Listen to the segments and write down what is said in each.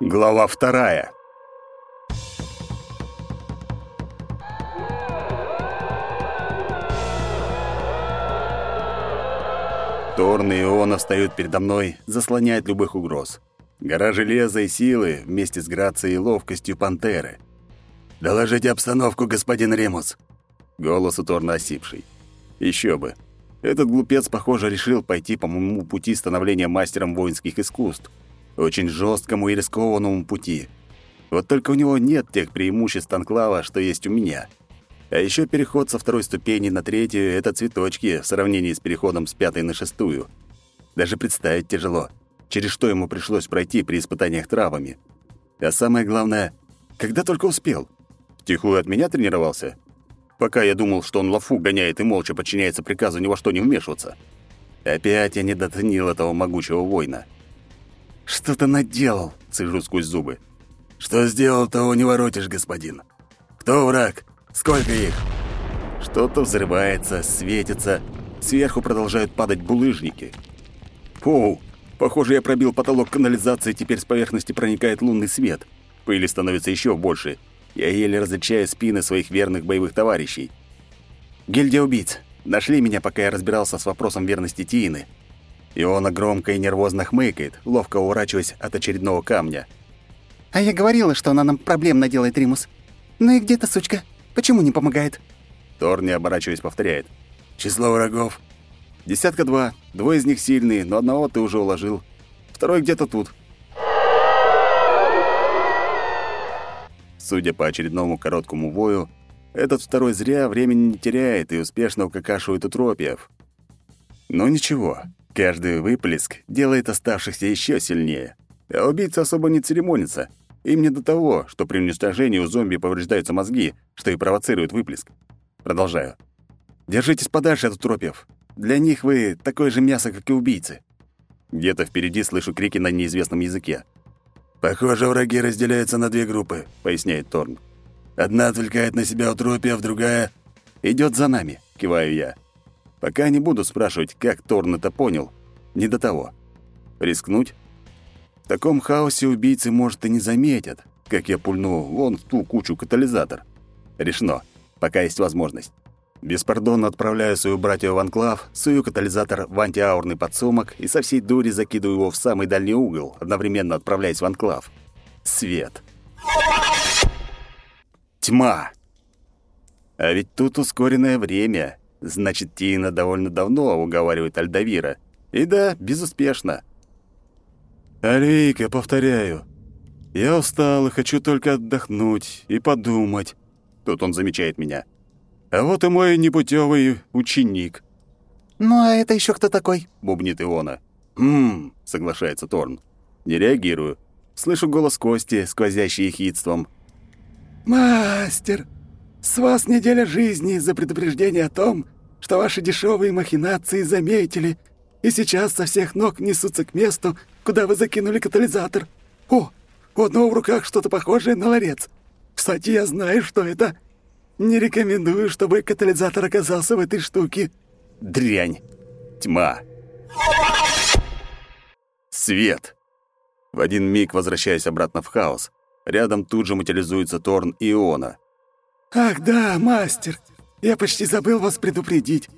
Глава вторая. Торн и Иона встают передо мной, заслоняют любых угроз. Гора железа и силы вместе с грацией и ловкостью пантеры. «Доложите обстановку, господин Ремус!» Голос у Торна осипший. Еще бы. Этот глупец, похоже, решил пойти по моему пути становления мастером воинских искусств. Очень жесткому и рискованному пути. Вот только у него нет тех преимуществ анклава, что есть у меня. А еще переход со второй ступени на третью — это цветочки в сравнении с переходом с пятой на шестую. Даже представить тяжело, через что ему пришлось пройти при испытаниях травами. А самое главное, когда только успел. Втихую от меня тренировался? Пока я думал, что он лафу гоняет и молча подчиняется приказу ни во что не вмешиваться. Опять я недооценил этого могучего воина. «Что ты наделал?» — цежу сквозь зубы. «Что сделал, того не воротишь, господин. Кто враг? Сколько их?» Что-то взрывается, светится. Сверху продолжают падать булыжники. Фу, похоже, я пробил потолок канализации, теперь с поверхности проникает лунный свет. Пыли становится еще больше. Я еле различаю спины своих верных боевых товарищей. Гильдия убийц. Нашли меня, пока я разбирался с вопросом верности Тиины. Иона громко и нервозно хмыкает, ловко уворачиваясь от очередного камня. «А я говорила, что она нам проблем наделает, Римус. Ну и где та сучка? Почему не помогает?» Тор, не оборачиваясь, повторяет. «Число врагов?» «Десятка два. Двое из них сильные, но одного ты уже уложил. Второй где-то тут». Судя по очередному короткому вою, этот второй зря времени не теряет и успешно укакашивает утропиев. Но ничего, каждый выплеск делает оставшихся еще сильнее. А убийца особо не церемонится. Им не до того, что при уничтожении у зомби повреждаются мозги, что и провоцирует выплеск. Продолжаю. Держитесь подальше от утропиев. Для них вы такое же мясо, как и убийцы. Где-то впереди слышу крики на неизвестном языке. «Похоже, враги разделяются на две группы», — поясняет Торн. «Одна отвлекает на себя утропиев, другая...» идет за нами», — киваю я. Пока не буду спрашивать, как Торн это понял. Не до того. Рискнуть? В таком хаосе убийцы, может, и не заметят, как я пульну вон в ту кучу катализатор. Решено. Пока есть возможность. Беспардонно отправляю свою братью в анклав, сую катализатор в антиаурный подсумок и со всей дури закидываю его в самый дальний угол, одновременно отправляясь в анклав. Свет. Тьма. А ведь тут ускоренное время. Значит, Тина довольно давно уговаривает Альдавира. И да, безуспешно. «Алейка, повторяю, я устал и хочу только отдохнуть и подумать». Тут он замечает меня. «А вот и мой непутевый ученик». «Ну, а это еще кто такой?» — бубнит Иона. «Хм», — соглашается Торн. Не реагирую. Слышу голос Кости, сквозящий ехидством. «Мастер, с вас неделя жизни за предупреждение о том, что ваши дешевые махинации заметили, и сейчас со всех ног несутся к месту, куда вы закинули катализатор. О, у одного в руках что-то похожее на ларец. Кстати, я знаю, что это. Не рекомендую, чтобы катализатор оказался в этой штуке. Дрянь. Тьма. Свет. В один миг возвращаясь обратно в хаос. Рядом тут же материализуется Торн Иона. «Ах да, мастер, я почти забыл вас предупредить.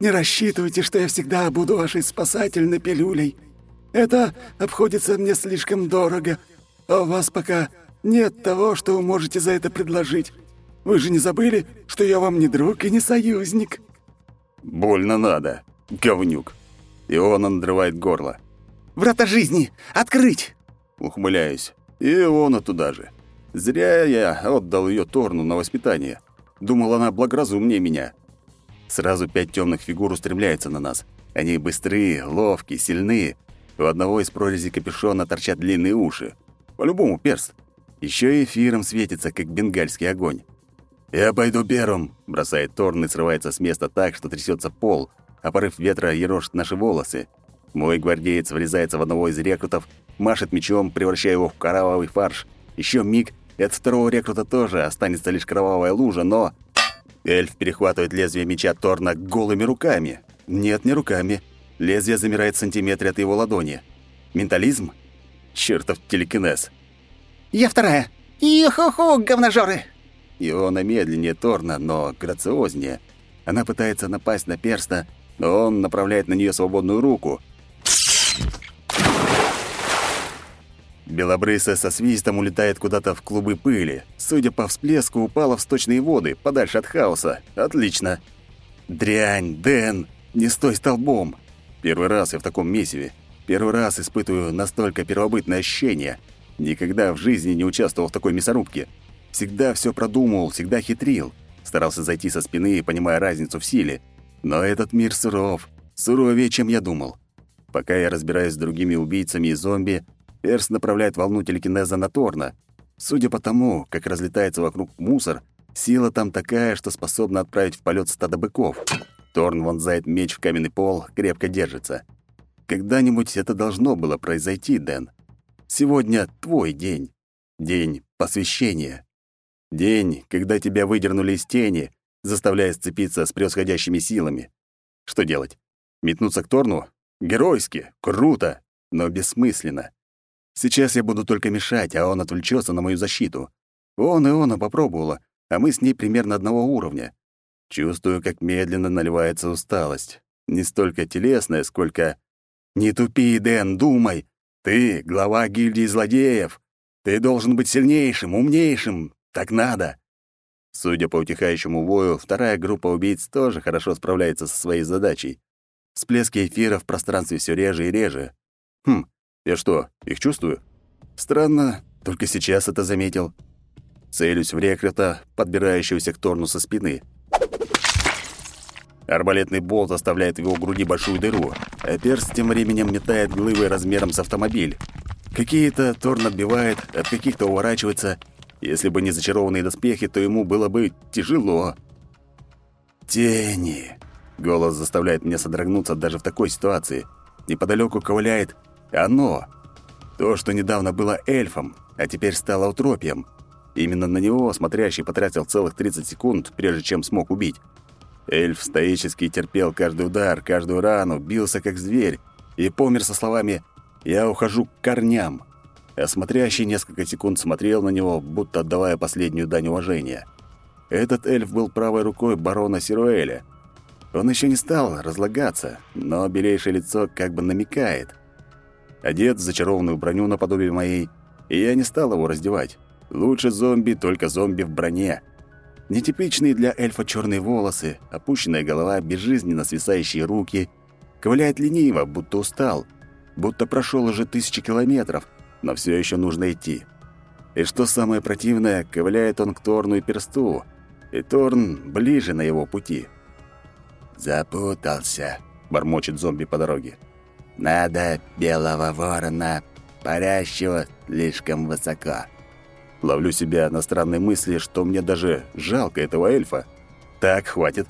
Не рассчитывайте, что я всегда буду вашей спасательной пилюлей. Это обходится мне слишком дорого, а у вас пока нет того, что вы можете за это предложить. Вы же не забыли, что я вам не друг и не союзник?» «Больно надо, говнюк». И он надрывает горло. «Врата жизни! Открыть!» Ухмыляюсь. И он туда же. Зря я отдал ее Торну на воспитание. Думал, она благоразумнее меня. Сразу пять темных фигур устремляются на нас. Они быстрые, ловкие, сильные. У одного из прорезей капюшона торчат длинные уши. По-любому перст. Еще и эфиром светится, как бенгальский огонь. «Я пойду первым», — бросает Торн и срывается с места так, что трясется пол, а порыв ветра ерошит наши волосы. Мой гвардеец врезается в одного из рекрутов, машет мечом, превращая его в кровавый фарш. Еще миг, и от второго рекрута тоже останется лишь кровавая лужа, но... Эльф перехватывает лезвие меча Торна голыми руками. Нет, не руками. Лезвие замирает в сантиметре от его ладони. Ментализм? Чертов телекинез. Я вторая. Иху-ху, говножоры!» Иона медленнее Торна, но грациознее. Она пытается напасть на перста, но он направляет на нее свободную руку. Белобрысая со свистом улетает куда-то в клубы пыли. Судя по всплеску, упала в сточные воды, подальше от хаоса. Отлично. Дрянь, Дэн, не стой столбом. Первый раз я в таком месиве. Первый раз испытываю настолько первобытное ощущение. Никогда в жизни не участвовал в такой мясорубке. Всегда все продумывал, всегда хитрил. Старался зайти со спины, понимая разницу в силе. Но этот мир суров. Суровее, чем я думал. Пока я разбираюсь с другими убийцами и зомби, Перс направляет волну телекинеза на Торна. Судя по тому, как разлетается вокруг мусор, сила там такая, что способна отправить в полет стадо быков. Торн вонзает меч в каменный пол, крепко держится. Когда-нибудь это должно было произойти, Дэн. Сегодня твой день. День посвящения. День, когда тебя выдернули из тени, заставляя сцепиться с превосходящими силами. Что делать? Метнуться к Торну? Геройски, круто, но бессмысленно. Сейчас я буду только мешать, а он отвлечется на мою защиту. Он и она попробовала, а мы с ней примерно одного уровня. Чувствую, как медленно наливается усталость. Не столько телесная, сколько... «Не тупи, Дэн, думай! Ты — глава гильдии злодеев! Ты должен быть сильнейшим, умнейшим! Так надо!» Судя по утихающему вою, вторая группа убийц тоже хорошо справляется со своей задачей. Всплески эфира в пространстве все реже и реже. Хм, я что, их чувствую? Странно, только сейчас это заметил. Целюсь в рекрута, подбирающегося к Торну со спины. Арбалетный болт оставляет в его груди большую дыру, а перст тем временем метает глыбы размером с автомобиль. Какие-то Торн отбивает, от каких-то уворачивается. Если бы не зачарованные доспехи, то ему было бы тяжело. «Тени!» Голос заставляет меня содрогнуться даже в такой ситуации. Неподалеку ковыляет оно. То, что недавно было эльфом, а теперь стало утропием. Именно на него смотрящий потратил целых 30 секунд, прежде чем смог убить. Эльф стоически терпел каждый удар, каждую рану, бился как зверь и помер со словами «Я ухожу к корням». А смотрящий несколько секунд смотрел на него, будто отдавая последнюю дань уважения. Этот эльф был правой рукой барона Сируэля. Он еще не стал разлагаться, но белейшее лицо как бы намекает одет в зачарованную броню наподобие моей, и я не стал его раздевать. Лучше зомби, только зомби в броне. Нетипичные для эльфа черные волосы, опущенная голова, безжизненно свисающие руки. Ковыляет лениво, будто устал, будто прошел уже тысячи километров, но все еще нужно идти. И что самое противное, ковыляет он к Торну и Персту, и Торн ближе на его пути. «Запутался», — бормочет зомби по дороге. Надо белого ворона, парящего слишком высоко. Ловлю себя на странной мысли, что мне даже жалко этого эльфа. Так, хватит.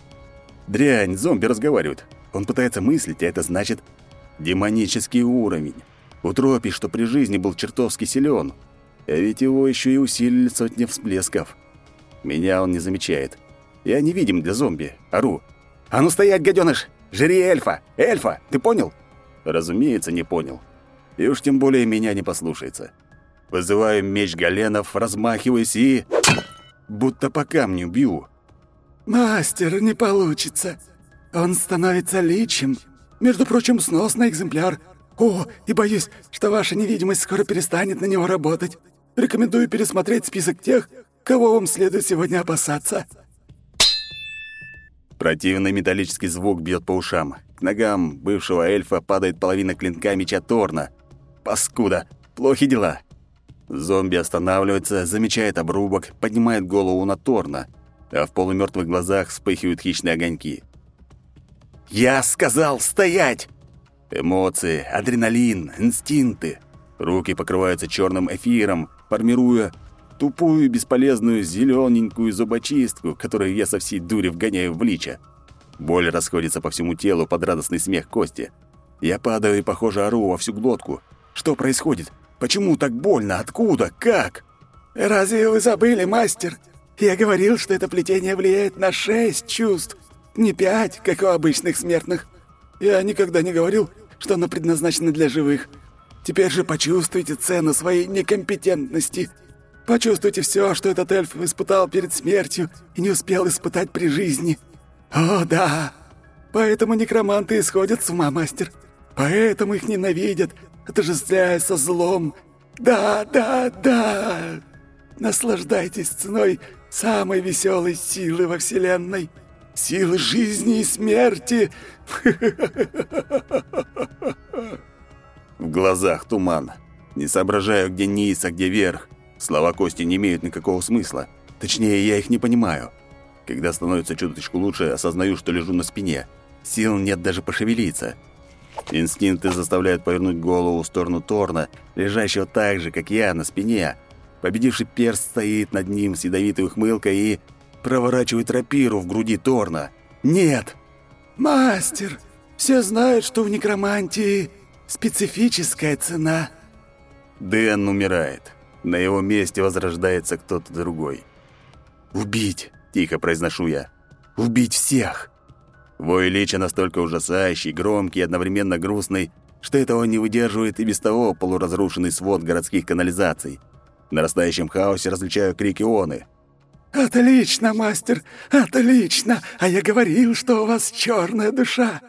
Дрянь, зомби разговаривают. Он пытается мыслить, а это значит демонический уровень. Утропий, что при жизни был чертовски силен. А ведь его еще и усилили сотни всплесков. Меня он не замечает. Я невидим для зомби. Ору. «А ну стоять, гаденыш! Жри эльфа! Эльфа! Ты понял?» Разумеется, не понял. И уж тем более меня не послушается. Вызываю меч Галенов, размахиваюсь и... Будто по камню бью. «Мастер, не получится. Он становится личем. Между прочим, сносный экземпляр. О, и боюсь, что ваша невидимость скоро перестанет на него работать. Рекомендую пересмотреть список тех, кого вам следует сегодня опасаться». Противный металлический звук бьет по ушам. Ногам бывшего эльфа падает половина клинка меча Торна. Паскуда! Плохи дела. Зомби останавливается, замечает обрубок, поднимает голову на Торна, а в полумертвых глазах вспыхивают хищные огоньки. «Я сказал стоять!» Эмоции, адреналин, инстинкты. Руки покрываются черным эфиром, формируя тупую бесполезную зелененькую зубочистку, которую я со всей дури вгоняю в лича. Боль расходится по всему телу под радостный смех Кости. Я падаю и, похоже, ору во всю глотку. Что происходит? Почему так больно? Откуда? Как? «Разве вы забыли, мастер? Я говорил, что это плетение влияет на шесть чувств, не пять, как у обычных смертных. Я никогда не говорил, что оно предназначено для живых. Теперь же почувствуйте цену своей некомпетентности. Почувствуйте все, что этот эльф испытал перед смертью и не успел испытать при жизни. О, да! Поэтому некроманты исходят с ума, мастер. Поэтому их ненавидят, отождествляя со злом. Да, да, да! Наслаждайтесь ценой самой веселой силы во Вселенной. Силы жизни и смерти. В глазах туман. Не соображаю, где низ, а где верх. Слова Кости не имеют никакого смысла. Точнее, я их не понимаю. Когда становится чуточку лучше, осознаю, что лежу на спине. Сил нет даже пошевелиться. Инстинкты заставляют повернуть голову в сторону Торна, лежащего так же, как я, на спине. Победивший перст стоит над ним с ядовитой ухмылкой и проворачивает рапиру в груди Торна. «Нет!» «Мастер, все знают, что в некромантии специфическая цена». Дэн умирает. На его месте возрождается кто-то другой. «Убить!» — тихо произношу я. «Убить всех!» Вой Лича настолько ужасающий, громкий и одновременно грустный, что этого не выдерживает и без того полуразрушенный свод городских канализаций. В нарастающем хаосе различаю крики Оны. «Отлично, мастер, отлично! А я говорил, что у вас черная душа!»